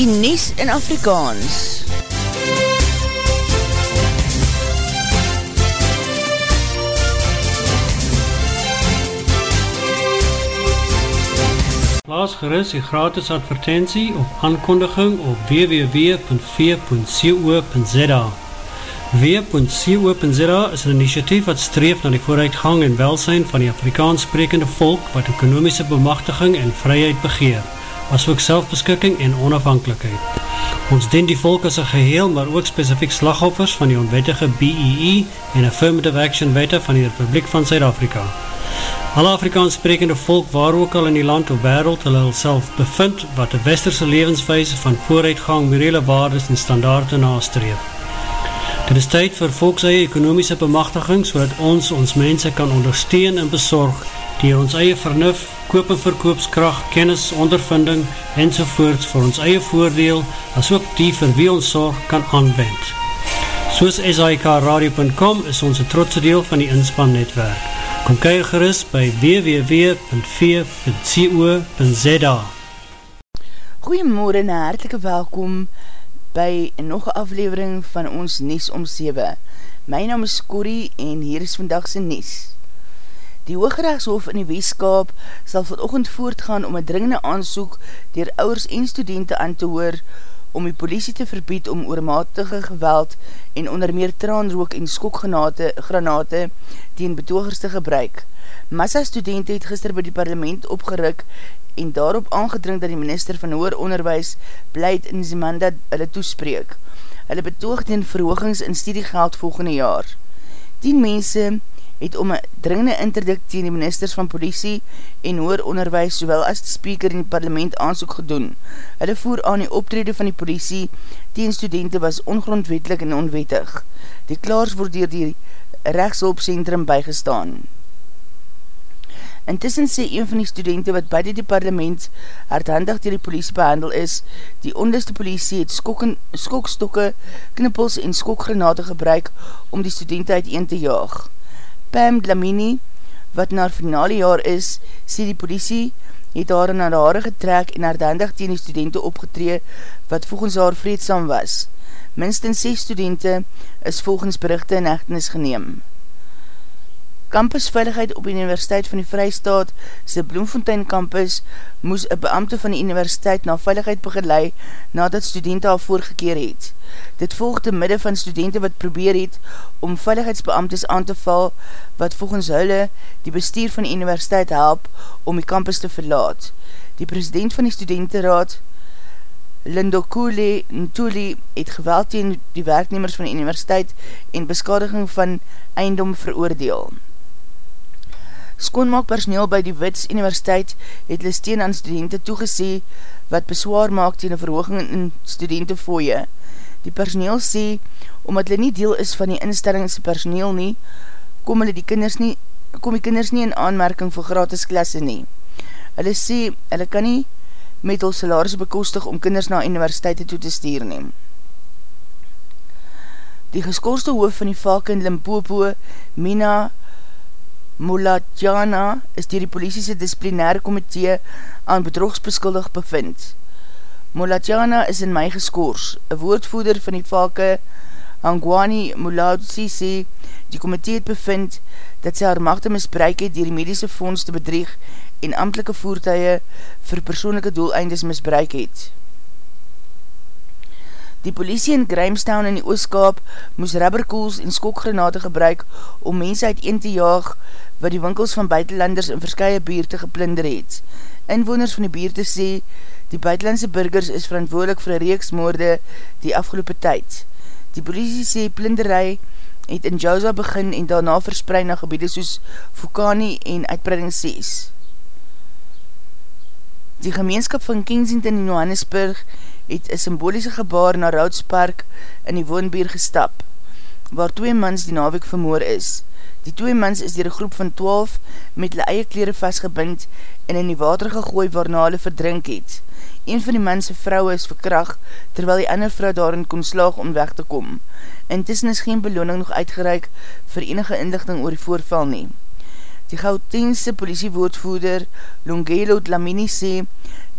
die Nies in Afrikaans. Plaas gerust die gratis advertentie of aankondiging op www.v.co.za W.co.za is een initiatief wat streef na die vooruitgang en welsijn van die Afrikaans sprekende volk wat ekonomische bemachtiging en vryheid begeer as ook selfbeskikking en onafhankelijkheid. Ons dien die volk as een geheel, maar ook specifiek slagoffers van die onwettige BEE e en Affirmative Action Wette van die Republiek van Zuid-Afrika. Alle Afrikaans sprekende volk waar ook al in die land of wereld hulle self bevind wat de westerse levenswijze van vooruitgang, morele waardes en standaarde nastreef. Dit is tyd vir volkseie ekonomische bemachtiging so ons ons mense kan ondersteun en bezorg die ons eie vernuf, koop en verkoopskracht, kennis, ondervinding en sovoorts vir ons eie voordeel as ook die vir wie ons zorg kan aanwend. Soos SIKRadio.com is ons een trotse deel van die inspannetwerk. Kom kyk gerust by www.v.co.za Goeiemorgen en hartelike welkom by nog een aflevering van ons Nies om 7. My naam is Corrie en hier is vandagse Nies. Die Hoogrechtshof in die Weeskaap sal vanochtend voortgaan om een dringende aansoek dier ouders en studenten aan te hoor om die politie te verbied om oormatige geweld en onder meer traanrook en skokgranate teen betogers te gebruik. Massa studenten het gister by die parlement opgeruk en daarop aangedring dat die minister van Hoor Onderwijs Blyd in Zimanda hulle toespreek. Hulle betoog teen verhoogings in studiegeld volgende jaar. 10 mense het om een dringende interdikt teen die ministers van politie en hoor onderwijs sowel as die speaker in die parlement aansoek gedoen. Hulle voer aan die optrede van die politie teen studenten was ongrondwetlik en onwettig. Die klaars word dier die rechtshulpcentrum bygestaan. Intussen sê een van die studenten wat beide die parlement hardhandig dier die politie behandel is, die onliste politie het skokken, skokstokke, knippels en skokgranate gebruik om die studenten uiteen te jaag. Pam Dlamini, wat na finale jaar is, sê die politie het haar na die haare getrek en haar dandig teen die studenten opgetree wat volgens haar vreedsam was. Minstens 6 studenten is volgens berichte in echtenis geneem. Campusveiligheid op die Universiteit van die Vrijstaat, sy Bloemfontein campus, moes een beamte van die universiteit na veiligheid begeleid nadat studenten al voorgekeer het. Dit volg te midde van studenten wat probeer het om veiligheidsbeamtes aan te val wat volgens hulle die bestuur van die universiteit help om die campus te verlaat. Die president van die studentenraad, Lindokule Ntuli, het geweld tegen die werknemers van die universiteit en beskadiging van eindom veroordeel. Skoonmaakpersoneel by die Wits Universiteit het hulle steen aan studenten toegesê wat beswaar maak tegen verhooging in studentenfooie. Die personeel sê, omdat hulle nie deel is van die instellingse personeel nie, kom hulle die kinders nie, kom die kinders nie in aanmerking vir gratis klasse nie. Hulle sê, hulle kan nie met hulle salaris bekostig om kinders na universiteite toe te stuur neem. Die geskorste hoof van die valk in Limpopo, Mina Mulatjana is dier die politiese disciplinaire komitee aan bedrogsbeskuldig bevind. Mulatjana is in mei geskoors. Een woordvoeder van die valke Hangwani Mulatsi sê die komitee het bevind dat sy haar machte misbruik het dier die medische fonds te bedrieg en amtelike voertuie vir persoonlijke doeleindes misbruik het. Die politie in Grahamstown in die Ooskaap moes rubberkoels en skokgranate gebruik om mense uit een te jaag wat die winkels van buitenlanders in verskye buurte geplinder het. Inwoners van die buurte sê, die buitenlandse burgers is verantwoordelik vir een reeks moorde die afgelopen tyd. Die politie sê plinderij het in Jouza begin en daarna verspreid na gebiede soos Fukani en uitbreiding 6. Die gemeenskap van Kensington in Johannesburg het een symboliese gebaar na Roudspark in die woonbeer gestap, waar twee mans die naweek vermoor is. Die twee mans is dier een groep van 12 met hulle eie kleren vastgebind en in die water gegooi waarna hulle verdrink het. Een van die manse vrou is verkracht, terwyl die ander vrou daarin kon slaag om weg te kom. Intussen is geen beloning nog uitgereik vir enige inlichting oor die voorval nie. Die Gautengse politiewoordvoerder Longelo Dlamini sê,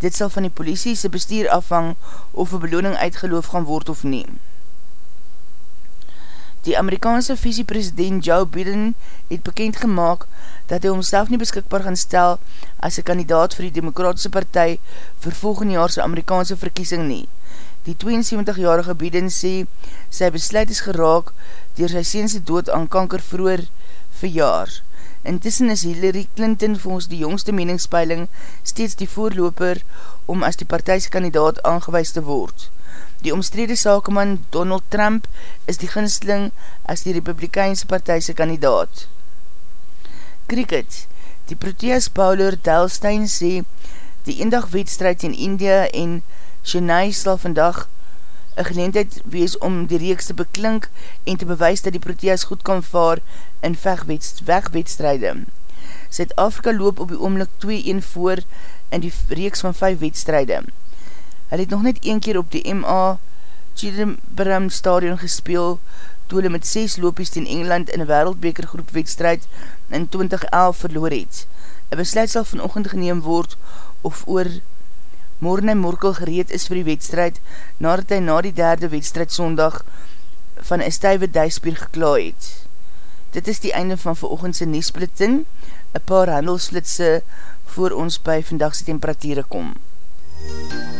Dit sal van die politie sy bestuur afhang of een beloning uitgeloof gaan word of nie. Die Amerikaanse visiepresident Joe Biden het bekend gemaakt dat hy homself nie beskikbaar gaan stel as een kandidaat vir die Demokratische Partij vir volgende jaarse Amerikaanse verkiesing nie. Die 72-jarige Biden sê sy besluit is geraak dier sy seense dood aan kanker vroeger verjaar. Intussen is Hillary Clinton volgens die jongste meningspeiling steeds die voorloper om as die partijse kandidaat aangewees te word. Die omstrede sakeman Donald Trump is die ginsling as die Republikeinse partijse kandidaat. Cricket Die Proteas bowler Delstein sê die eendag wedstrijd in India en Chennai sal vandag een geleendheid wees om die reeks te beklink en te bewys dat die Proteas goed kan vaar in wegwedstrijde. Zuid-Afrika loop op die oomlik 2-1 voor in die reeks van 5 wedstrijde. Hy het nog net een keer op die MA Chidembram stadion gespeel, toe hy met 6 loopies ten Engeland in een wereldbekergroep wedstrijd in 2011 verloor het. Een besluit sal vanochtend geneem word of oor morgen en morkel gereed is vir die wedstrijd, nadat hy na die derde wedstrijd sondag van een stuive duispier gekla het. Dit is die einde van veroogendse Niesplitting, een paar handelsflitse voor ons by vandagse temperatuur kom. MUZIEK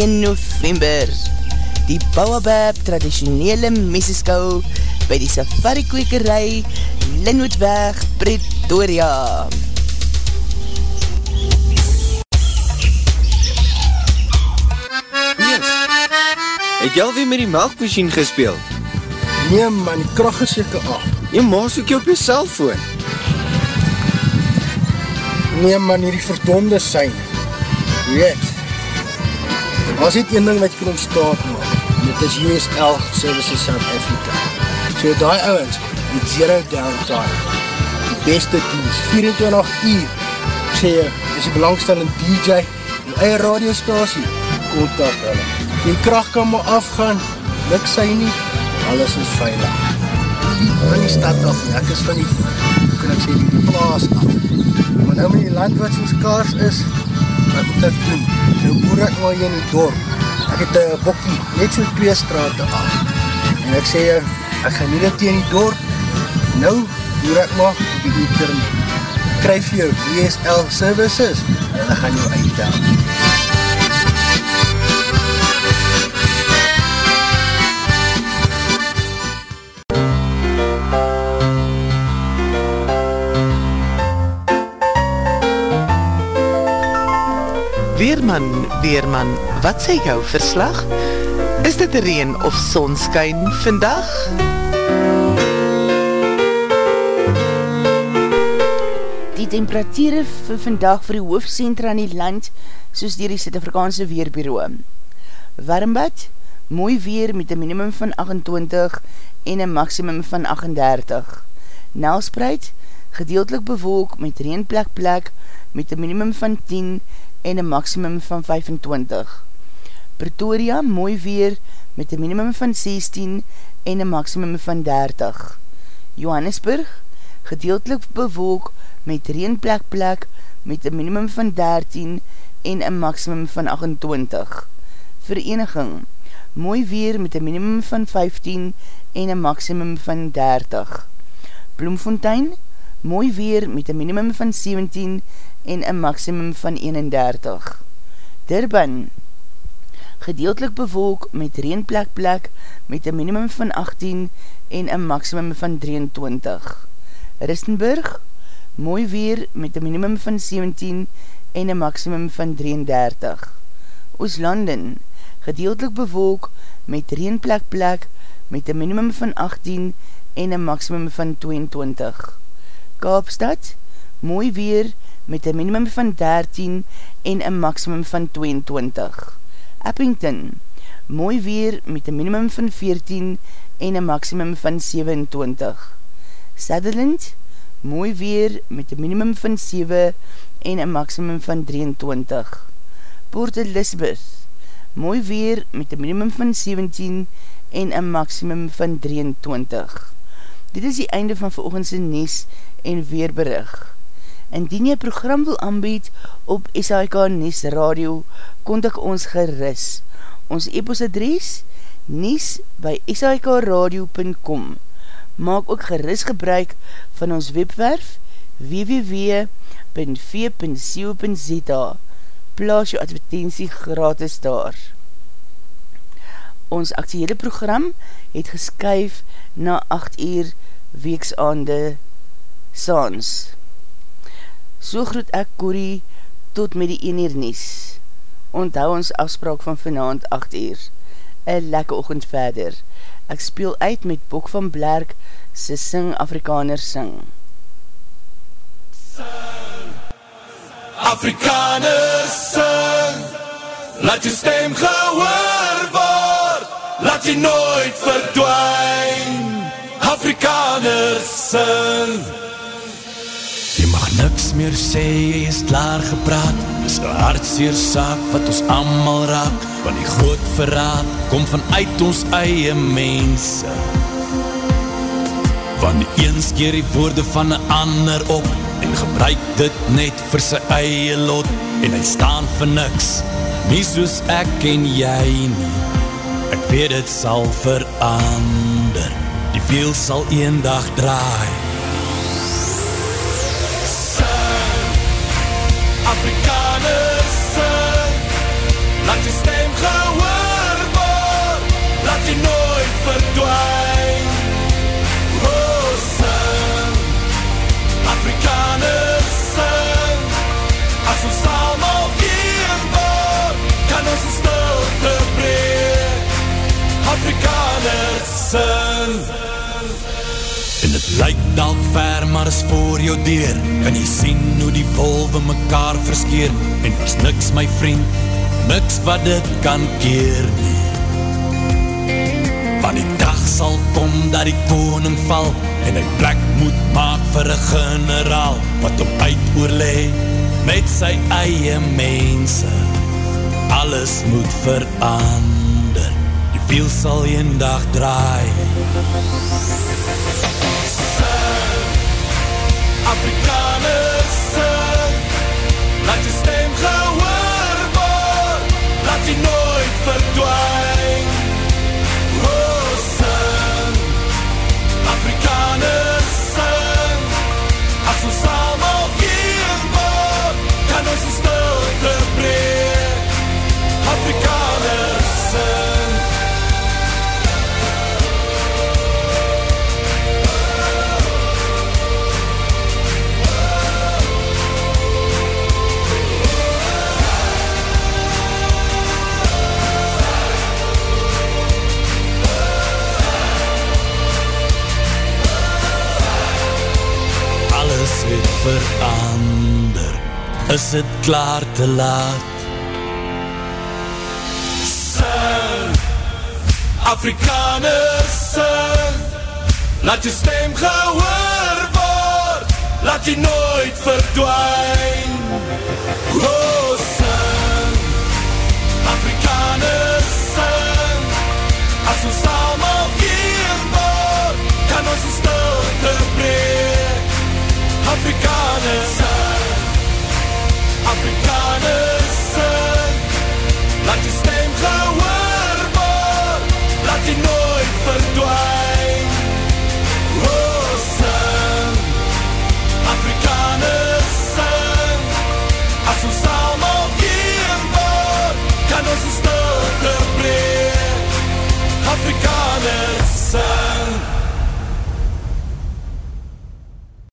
november. Die Bouwabab traditionele meseskou by die safari kwekerij Linwoodweg, Pretoria. Yes. Het jy alweer met die melkmachine gespeeld? Nee man, die kracht is jyke af. Jy maas ook jy op jy cellfoon. Nee man, hier die verdonde sein. Weet, was niet een ding wat jy kan ontstaan maak. Dit is USL Services South Africa. So die ouwens, met zero downtime, die beste dienst, 24 uur, ek sê jy, is die belangstellende DJ, die eie radiostasie, kontak hulle. Die kracht kan maar afgaan, luk sy nie, alles is veilig. Van die stad af, ek is van die, hoe kan ek sê, die plaas af. Maar nou met die land wat soos kaars is, wat moet ek doen? Nou boer ek maar hier in die dorp. Ek het een bokkie, net so twee straten af. En ek sê, ek gaan nie dit hier in die dorp. Nou boer ek maar op die internet. Kryf jou DSL services en ek gaan jou uitdaan. Weerman, Weerman, wat sê jou verslag? Is dit reen of sonskyn vandag? Die temperatuur vir vandag vir die hoofdcentra in die land, soos dier die Suid-Afrikaanse Weerbureau. Warmbad, mooi weer met een minimum van 28 en een maximum van 38. Nelspreid, gedeeltelik bewolk met reenplek plek met een minimum van 10 en een maximum van 25. Pretoria, mooi weer, met een minimum van 16 en een maximum van 30. Johannesburg, gedeeltelik bewolk met reenplek plek met een minimum van 13 en een maximum van 28. Vereniging, mooi weer met een minimum van 15 en een maximum van 30. Bloemfontein, mooi weer met een minimum van 17 en een maximum van 31. Durban, gedeeltelik bewolk met reenplek plek met een minimum van 18 en een maximum van 23. Ristenburg, mooi weer met een minimum van 17 en een maximum van 33. Ooslanden, gedeeltelik bewolk met reenplek plek met een minimum van 18 en een maximum van 22. Kaapstad, mooi weer met een minimum van 13 en een maximum van 22. Eppington, mooi weer met een minimum van 14 en een maximum van 27. Sutherland, mooi weer met een minimum van 7 en een maximum van 23. Port Elizabeth, mooi weer met een minimum van 17 en een maximum van 23. Dit is die einde van veroogendse Nies en Weerberig. Indien jy program wil aanbied op SHK Nies Radio, kontak ons geris. Ons e-post adres, nies by shkradio.com. Maak ook geris gebruik van ons webwerf www.v.co.za Plaas jou advertentie gratis daar. Ons actiehede program het geskyf na 8 uur weeksaande saans. So groet ek Corrie tot met die 1 uur nies. Onthou ons afspraak van vanavond 8 uur. Een lekke ochend verder. Ek speel uit met Bok van Blerk se Sing Afrikaner Sing. Sing, Afrikaner Sing, laat jou stem gehoor laat jy nooit verdwijn. Afrikaner Sing, niks meer sê, jy is klaar gepraat. Dis een hartseer saak wat ons allemaal raak. Want die groot verraad kom vanuit ons eie mense. Want die eens keer die woorde van een ander op En gebruik dit net vir sy eie lot. En hy staan vir niks. Nie soos ek en jy nie Ek weet het sal verander. Die wiel sal een dag draai ver, maar is voor jou deur Kan jy sien hoe die wolwe mekaar verskeer En is niks my vriend niks wat dit kan keer nie. Want die dag sal kom dat die koning val en hy plek moet maak vir een generaal wat om uit oorlee met sy eie mense. Alles moet verander, die wiel sal een dag draai. Sing, Afrikaners sing Laat jou stem gehoor word Laat jy nooit verdwaai verander. Is het klaar te laat? Afrikaners sing Laat jou stem gehoor word. Laat jy nooit verdwijn Oh sing Afrikaners sing As ons allemaal hier word Kan ons ons stil